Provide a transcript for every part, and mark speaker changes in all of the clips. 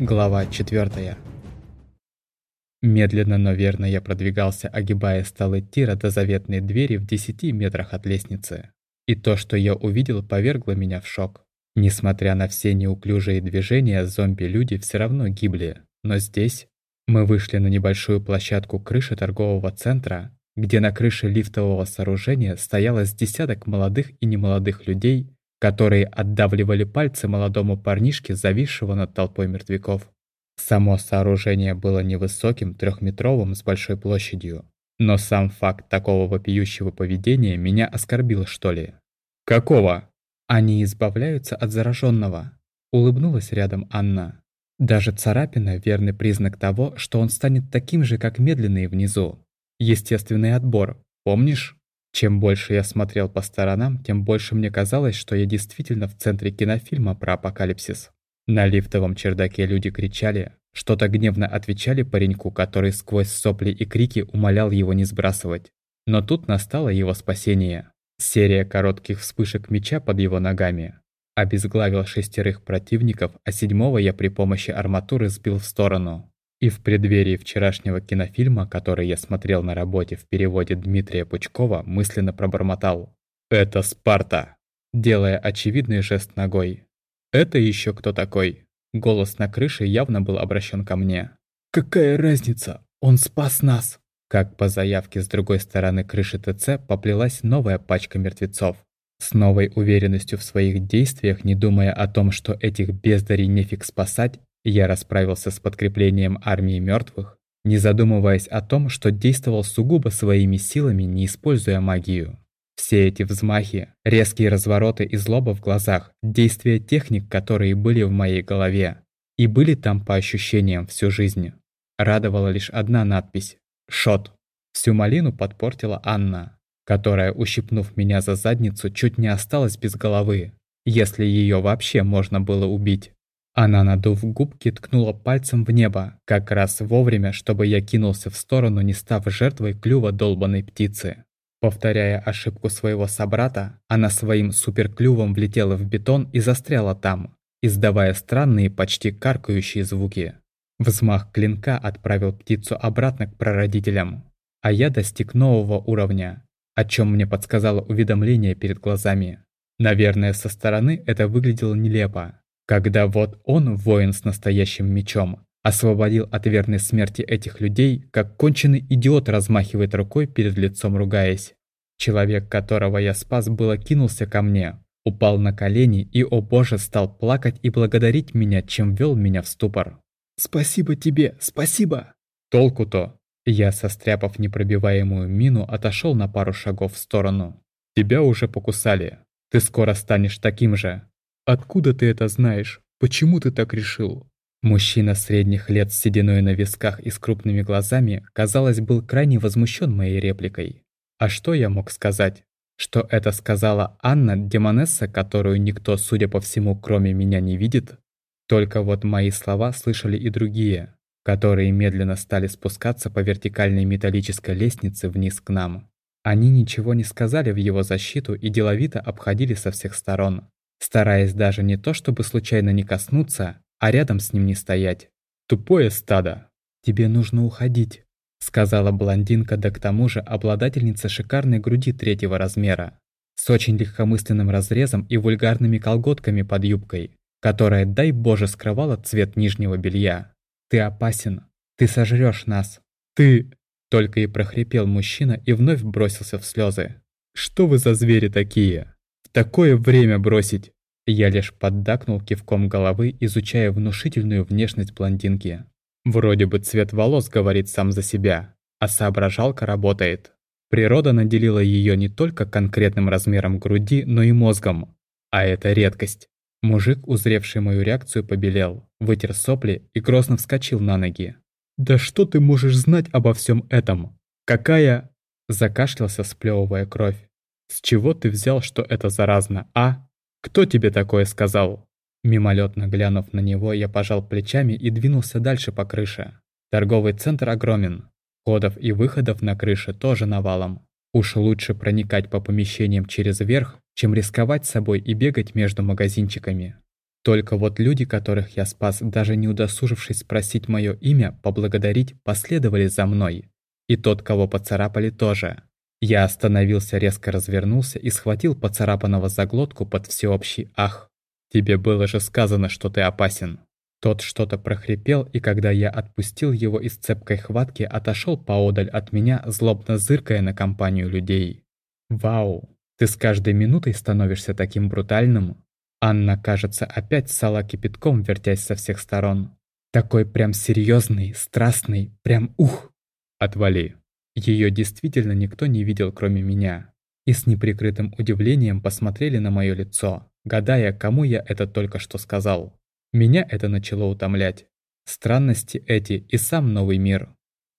Speaker 1: Глава 4. Медленно, но верно я продвигался, огибая столы тира до заветной двери в 10 метрах от лестницы. И то, что я увидел, повергло меня в шок. Несмотря на все неуклюжие движения, зомби-люди все равно гибли. Но здесь мы вышли на небольшую площадку крыши торгового центра, где на крыше лифтового сооружения стояло с десяток молодых и немолодых людей которые отдавливали пальцы молодому парнишке, зависшего над толпой мертвяков. Само сооружение было невысоким, трехметровым с большой площадью. Но сам факт такого вопиющего поведения меня оскорбил, что ли. «Какого?» «Они избавляются от зараженного», — улыбнулась рядом Анна. «Даже царапина — верный признак того, что он станет таким же, как медленный внизу. Естественный отбор, помнишь?» Чем больше я смотрел по сторонам, тем больше мне казалось, что я действительно в центре кинофильма про апокалипсис. На лифтовом чердаке люди кричали, что-то гневно отвечали пареньку, который сквозь сопли и крики умолял его не сбрасывать. Но тут настало его спасение. Серия коротких вспышек меча под его ногами. Обезглавил шестерых противников, а седьмого я при помощи арматуры сбил в сторону. И в преддверии вчерашнего кинофильма, который я смотрел на работе в переводе Дмитрия Пучкова, мысленно пробормотал «Это Спарта!», делая очевидный жест ногой. «Это еще кто такой?» Голос на крыше явно был обращен ко мне. «Какая разница? Он спас нас!» Как по заявке с другой стороны крыши ТЦ поплелась новая пачка мертвецов. С новой уверенностью в своих действиях, не думая о том, что этих бездарей нефиг спасать, я расправился с подкреплением армии мертвых, не задумываясь о том, что действовал сугубо своими силами, не используя магию. Все эти взмахи, резкие развороты и злоба в глазах, действия техник, которые были в моей голове, и были там по ощущениям всю жизнь. Радовала лишь одна надпись «Шот». Всю малину подпортила Анна, которая, ущипнув меня за задницу, чуть не осталась без головы, если ее вообще можно было убить. Она, надув губки, ткнула пальцем в небо, как раз вовремя, чтобы я кинулся в сторону, не став жертвой клюва долбанной птицы. Повторяя ошибку своего собрата, она своим суперклювом влетела в бетон и застряла там, издавая странные, почти каркающие звуки. Взмах клинка отправил птицу обратно к прародителям, а я достиг нового уровня, о чем мне подсказало уведомление перед глазами. Наверное, со стороны это выглядело нелепо, когда вот он, воин с настоящим мечом, освободил от верной смерти этих людей, как конченый идиот размахивает рукой перед лицом ругаясь. Человек, которого я спас, было кинулся ко мне, упал на колени и, о боже, стал плакать и благодарить меня, чем вел меня в ступор. «Спасибо тебе, спасибо!» Толку-то. Я, состряпав непробиваемую мину, отошел на пару шагов в сторону. «Тебя уже покусали. Ты скоро станешь таким же. «Откуда ты это знаешь? Почему ты так решил?» Мужчина средних лет с сединой на висках и с крупными глазами, казалось, был крайне возмущен моей репликой. А что я мог сказать? Что это сказала Анна Демонесса, которую никто, судя по всему, кроме меня не видит? Только вот мои слова слышали и другие, которые медленно стали спускаться по вертикальной металлической лестнице вниз к нам. Они ничего не сказали в его защиту и деловито обходили со всех сторон стараясь даже не то чтобы случайно не коснуться, а рядом с ним не стоять. Тупое стадо. «Тебе нужно уходить», — сказала блондинка, да к тому же обладательница шикарной груди третьего размера, с очень легкомысленным разрезом и вульгарными колготками под юбкой, которая, дай боже, скрывала цвет нижнего белья. «Ты опасен. Ты сожрешь нас. Ты...» Только и прохрипел мужчина и вновь бросился в слезы. «Что вы за звери такие?» Такое время бросить!» Я лишь поддакнул кивком головы, изучая внушительную внешность блондинки. Вроде бы цвет волос говорит сам за себя, а соображалка работает. Природа наделила ее не только конкретным размером груди, но и мозгом. А это редкость. Мужик, узревший мою реакцию, побелел, вытер сопли и грозно вскочил на ноги. «Да что ты можешь знать обо всем этом? Какая...» Закашлялся, сплевывая кровь. «С чего ты взял, что это заразно, а? Кто тебе такое сказал?» Мимолетно глянув на него, я пожал плечами и двинулся дальше по крыше. Торговый центр огромен. Ходов и выходов на крыше тоже навалом. Уж лучше проникать по помещениям через верх, чем рисковать собой и бегать между магазинчиками. Только вот люди, которых я спас, даже не удосужившись спросить мое имя, поблагодарить, последовали за мной. И тот, кого поцарапали, тоже. Я остановился, резко развернулся и схватил поцарапанного за глотку под всеобщий ах. «Тебе было же сказано, что ты опасен». Тот что-то прохрипел, и когда я отпустил его из цепкой хватки, отошел поодаль от меня, злобно зыркая на компанию людей. «Вау, ты с каждой минутой становишься таким брутальным!» Анна, кажется, опять сала кипятком, вертясь со всех сторон. «Такой прям серьезный, страстный, прям ух!» «Отвали!» Ее действительно никто не видел, кроме меня. И с неприкрытым удивлением посмотрели на мое лицо, гадая, кому я это только что сказал. Меня это начало утомлять. Странности эти и сам новый мир.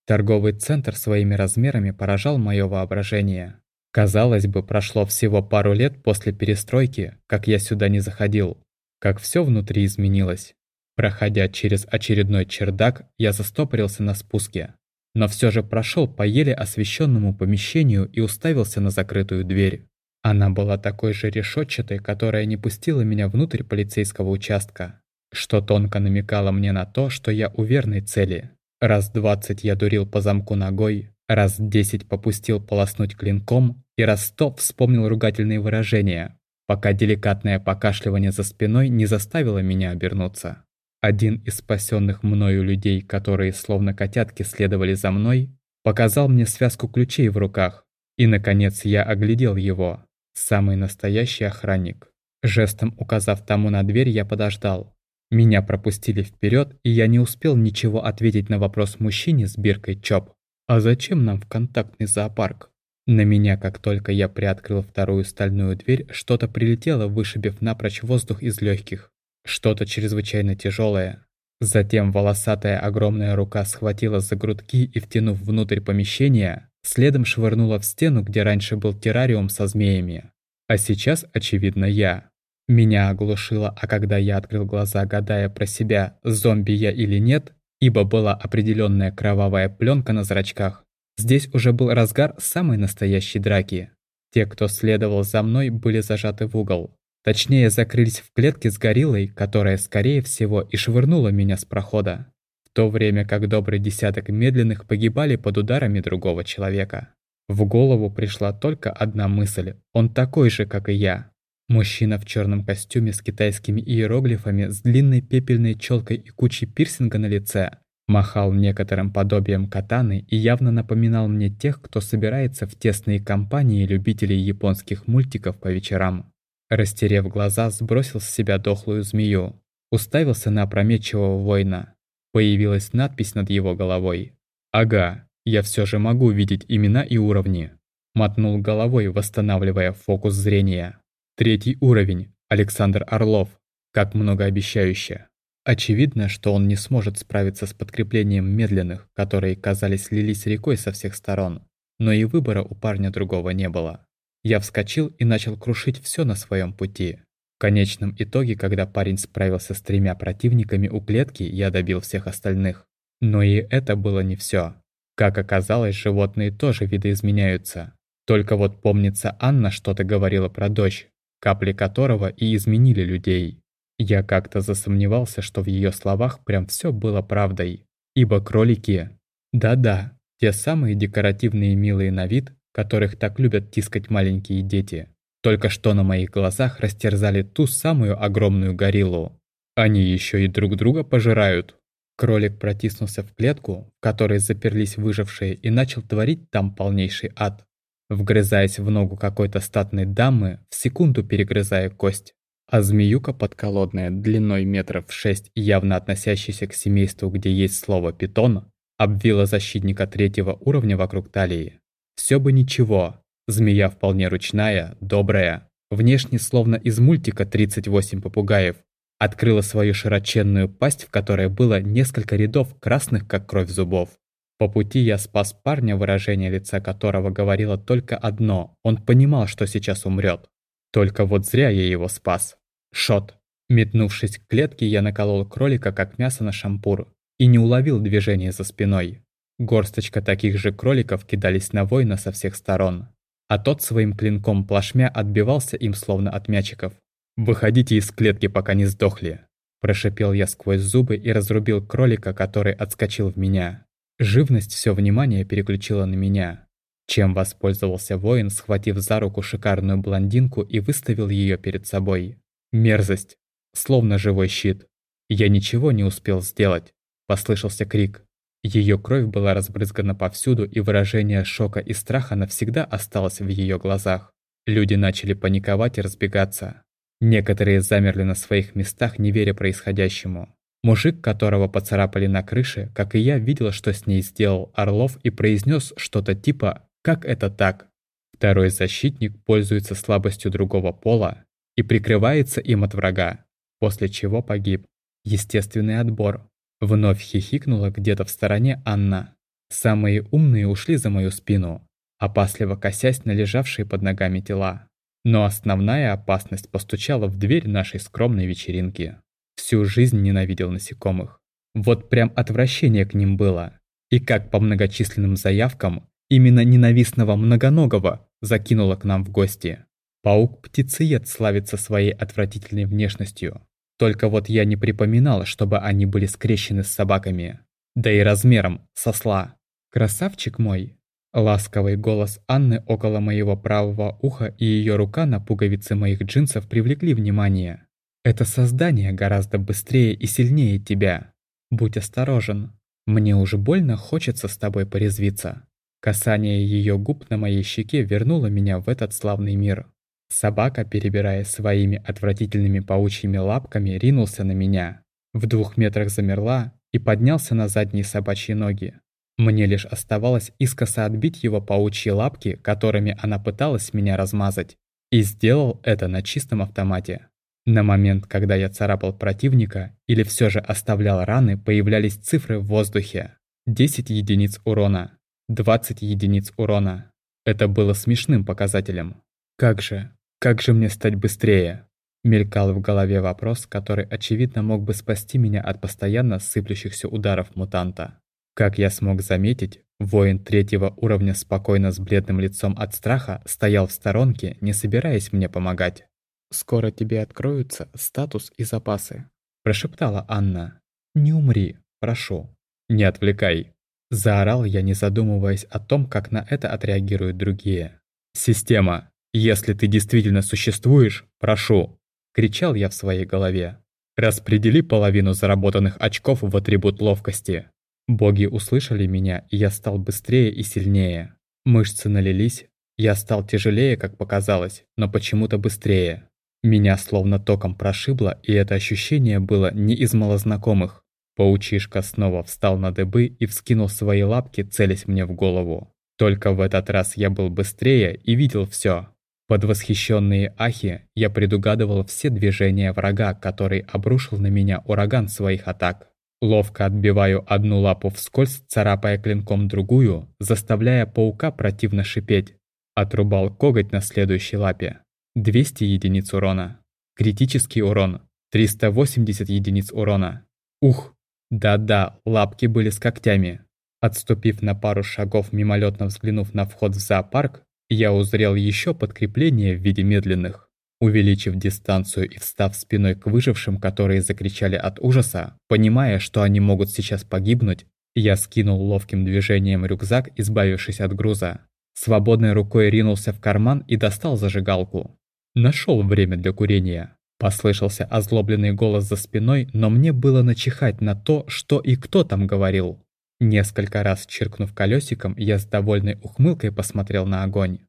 Speaker 1: Торговый центр своими размерами поражал мое воображение. Казалось бы, прошло всего пару лет после перестройки, как я сюда не заходил. Как все внутри изменилось. Проходя через очередной чердак, я застопорился на спуске но все же прошел по еле освещенному помещению и уставился на закрытую дверь. Она была такой же решетчатой, которая не пустила меня внутрь полицейского участка, что тонко намекало мне на то, что я у верной цели. Раз двадцать я дурил по замку ногой, раз десять попустил полоснуть клинком и раз сто вспомнил ругательные выражения, пока деликатное покашливание за спиной не заставило меня обернуться. Один из спасенных мною людей, которые словно котятки следовали за мной, показал мне связку ключей в руках, и, наконец, я оглядел его. Самый настоящий охранник. Жестом указав тому на дверь, я подождал. Меня пропустили вперед, и я не успел ничего ответить на вопрос мужчине с биркой ЧОП. «А зачем нам в контактный зоопарк?» На меня, как только я приоткрыл вторую стальную дверь, что-то прилетело, вышибив напрочь воздух из легких. Что-то чрезвычайно тяжелое. Затем волосатая огромная рука схватила за грудки и, втянув внутрь помещения, следом швырнула в стену, где раньше был террариум со змеями. А сейчас, очевидно, я. Меня оглушило, а когда я открыл глаза, гадая про себя, зомби я или нет, ибо была определенная кровавая пленка на зрачках, здесь уже был разгар самой настоящей драки. Те, кто следовал за мной, были зажаты в угол. Точнее, закрылись в клетке с гориллой, которая, скорее всего, и швырнула меня с прохода. В то время как добрый десяток медленных погибали под ударами другого человека. В голову пришла только одна мысль. Он такой же, как и я. Мужчина в черном костюме с китайскими иероглифами, с длинной пепельной челкой и кучей пирсинга на лице, махал некоторым подобием катаны и явно напоминал мне тех, кто собирается в тесные компании любителей японских мультиков по вечерам. Растерев глаза, сбросил с себя дохлую змею. Уставился на опрометчивого воина. Появилась надпись над его головой. «Ага, я все же могу видеть имена и уровни». Мотнул головой, восстанавливая фокус зрения. Третий уровень. Александр Орлов. Как многообещающе. Очевидно, что он не сможет справиться с подкреплением медленных, которые, казались, лились рекой со всех сторон. Но и выбора у парня другого не было. Я вскочил и начал крушить все на своем пути. В конечном итоге, когда парень справился с тремя противниками у клетки, я добил всех остальных. Но и это было не все. Как оказалось, животные тоже видоизменяются. Только вот помнится, Анна что-то говорила про дождь, капли которого и изменили людей. Я как-то засомневался, что в ее словах прям все было правдой. Ибо кролики... Да-да, те самые декоративные милые на вид, которых так любят тискать маленькие дети, только что на моих глазах растерзали ту самую огромную гориллу. Они еще и друг друга пожирают. Кролик протиснулся в клетку, в которой заперлись выжившие, и начал творить там полнейший ад. Вгрызаясь в ногу какой-то статной дамы, в секунду перегрызая кость. А змеюка подколодная, длиной метров шесть явно относящаяся к семейству, где есть слово «питон», обвила защитника третьего уровня вокруг талии. Все бы ничего. Змея вполне ручная, добрая. Внешне словно из мультика «38 попугаев». Открыла свою широченную пасть, в которой было несколько рядов красных, как кровь зубов. По пути я спас парня, выражение лица которого говорило только одно. Он понимал, что сейчас умрет. Только вот зря я его спас. Шот. Метнувшись к клетке, я наколол кролика, как мясо на шампур, и не уловил движения за спиной. Горсточка таких же кроликов кидались на воина со всех сторон, а тот своим клинком плашмя отбивался им словно от мячиков. Выходите из клетки, пока не сдохли. Прошипел я сквозь зубы и разрубил кролика, который отскочил в меня. Живность все внимание переключила на меня. Чем воспользовался воин, схватив за руку шикарную блондинку и выставил ее перед собой. Мерзость. Словно живой щит. Я ничего не успел сделать. Послышался крик. Ее кровь была разбрызгана повсюду, и выражение шока и страха навсегда осталось в ее глазах. Люди начали паниковать и разбегаться. Некоторые замерли на своих местах, не веря происходящему. Мужик, которого поцарапали на крыше, как и я, видел, что с ней сделал Орлов и произнес что-то типа «Как это так?». Второй защитник пользуется слабостью другого пола и прикрывается им от врага, после чего погиб. Естественный отбор. Вновь хихикнула где-то в стороне Анна. Самые умные ушли за мою спину, опасливо косясь на лежавшие под ногами тела. Но основная опасность постучала в дверь нашей скромной вечеринки. Всю жизнь ненавидел насекомых. Вот прям отвращение к ним было. И как по многочисленным заявкам, именно ненавистного многоногого закинуло к нам в гости. Паук-птицеед славится своей отвратительной внешностью. Только вот я не припоминал, чтобы они были скрещены с собаками. Да и размером, сосла. Красавчик мой, Ласковый голос Анны около моего правого уха и ее рука на пуговице моих джинсов привлекли внимание. «Это создание гораздо быстрее и сильнее тебя. Будь осторожен. Мне уже больно хочется с тобой порезвиться». Касание ее губ на моей щеке вернуло меня в этот славный мир. Собака, перебирая своими отвратительными паучьими лапками, ринулся на меня. В двух метрах замерла и поднялся на задние собачьи ноги. Мне лишь оставалось искоса отбить его паучьи лапки, которыми она пыталась меня размазать. И сделал это на чистом автомате. На момент, когда я царапал противника или все же оставлял раны, появлялись цифры в воздухе. 10 единиц урона, 20 единиц урона. Это было смешным показателем. Как же, как же мне стать быстрее? Мелькал в голове вопрос, который, очевидно, мог бы спасти меня от постоянно сыплющихся ударов мутанта. Как я смог заметить, воин третьего уровня спокойно с бледным лицом от страха стоял в сторонке, не собираясь мне помогать. «Скоро тебе откроются статус и запасы», – прошептала Анна. «Не умри, прошу». «Не отвлекай», – заорал я, не задумываясь о том, как на это отреагируют другие. «Система, если ты действительно существуешь, прошу», – кричал я в своей голове. «Распредели половину заработанных очков в атрибут ловкости». Боги услышали меня, и я стал быстрее и сильнее. Мышцы налились, я стал тяжелее, как показалось, но почему-то быстрее. Меня словно током прошибло, и это ощущение было не из малознакомых. Паучишка снова встал на дыбы и вскинул свои лапки, целясь мне в голову. Только в этот раз я был быстрее и видел все. Под восхищенные ахи я предугадывал все движения врага, который обрушил на меня ураган своих атак. Ловко отбиваю одну лапу вскользь, царапая клинком другую, заставляя паука противно шипеть. Отрубал коготь на следующей лапе. 200 единиц урона. Критический урон. 380 единиц урона. Ух! Да-да, лапки были с когтями. Отступив на пару шагов, мимолетно взглянув на вход в зоопарк, я узрел еще подкрепление в виде медленных. Увеличив дистанцию и встав спиной к выжившим, которые закричали от ужаса, понимая, что они могут сейчас погибнуть, я скинул ловким движением рюкзак, избавившись от груза. Свободной рукой ринулся в карман и достал зажигалку. Нашел время для курения. Послышался озлобленный голос за спиной, но мне было начихать на то, что и кто там говорил. Несколько раз чиркнув колесиком, я с довольной ухмылкой посмотрел на огонь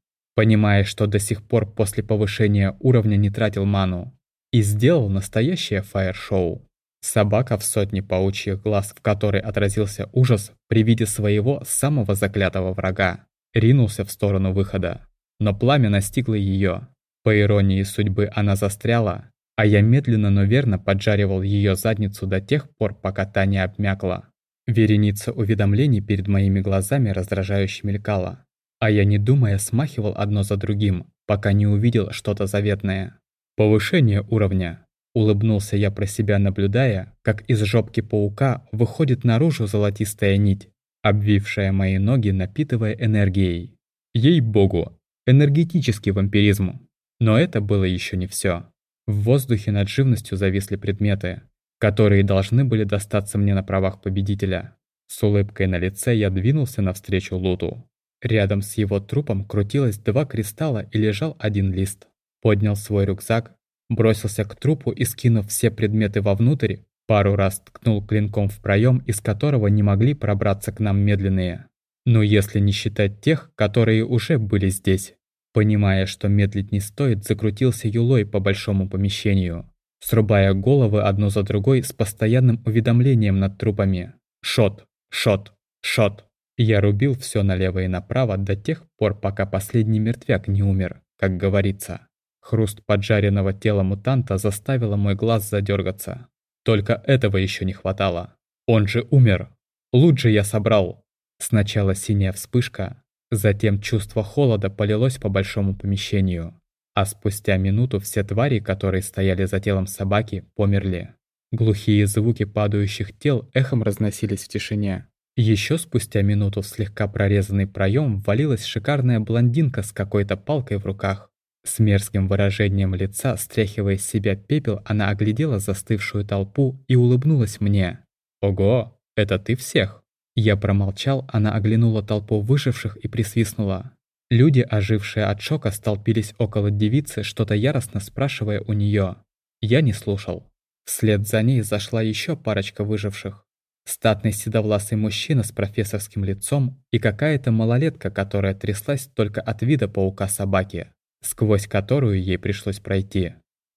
Speaker 1: понимая, что до сих пор после повышения уровня не тратил ману, и сделал настоящее фаер-шоу. Собака в сотне паучьих глаз, в которой отразился ужас при виде своего самого заклятого врага, ринулся в сторону выхода. Но пламя настигло ее. По иронии судьбы она застряла, а я медленно, но верно поджаривал ее задницу до тех пор, пока та не обмякла. Вереница уведомлений перед моими глазами раздражающе мелькала. А я, не думая, смахивал одно за другим, пока не увидел что-то заветное. Повышение уровня. Улыбнулся я про себя, наблюдая, как из жопки паука выходит наружу золотистая нить, обвившая мои ноги, напитывая энергией. Ей-богу, энергетический вампиризм. Но это было еще не все. В воздухе над живностью зависли предметы, которые должны были достаться мне на правах победителя. С улыбкой на лице я двинулся навстречу Луту. Рядом с его трупом крутилось два кристалла и лежал один лист. Поднял свой рюкзак, бросился к трупу и, скинув все предметы вовнутрь, пару раз ткнул клинком в проем, из которого не могли пробраться к нам медленные. Но если не считать тех, которые уже были здесь. Понимая, что медлить не стоит, закрутился юлой по большому помещению, срубая головы одну за другой с постоянным уведомлением над трупами. Шот, шот, шот. Я рубил все налево и направо до тех пор, пока последний мертвяк не умер, как говорится. Хруст поджаренного тела мутанта заставило мой глаз задергаться. Только этого еще не хватало. Он же умер. Лучше я собрал. Сначала синяя вспышка, затем чувство холода полилось по большому помещению. А спустя минуту все твари, которые стояли за телом собаки, померли. Глухие звуки падающих тел эхом разносились в тишине. Еще спустя минуту в слегка прорезанный проем ввалилась шикарная блондинка с какой-то палкой в руках. С мерзким выражением лица, стряхивая с себя пепел, она оглядела застывшую толпу и улыбнулась мне. «Ого, это ты всех?» Я промолчал, она оглянула толпу выживших и присвистнула. Люди, ожившие от шока, столпились около девицы, что-то яростно спрашивая у нее. Я не слушал. Вслед за ней зашла еще парочка выживших. Статный седовласый мужчина с профессорским лицом и какая-то малолетка, которая тряслась только от вида паука-собаки, сквозь которую ей пришлось пройти.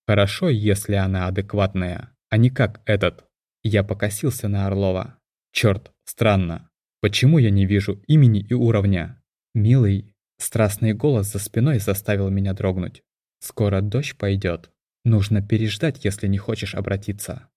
Speaker 1: Хорошо, если она адекватная, а не как этот. Я покосился на Орлова. Черт, странно. Почему я не вижу имени и уровня? Милый, страстный голос за спиной заставил меня дрогнуть. Скоро дождь пойдет. Нужно переждать, если не хочешь обратиться.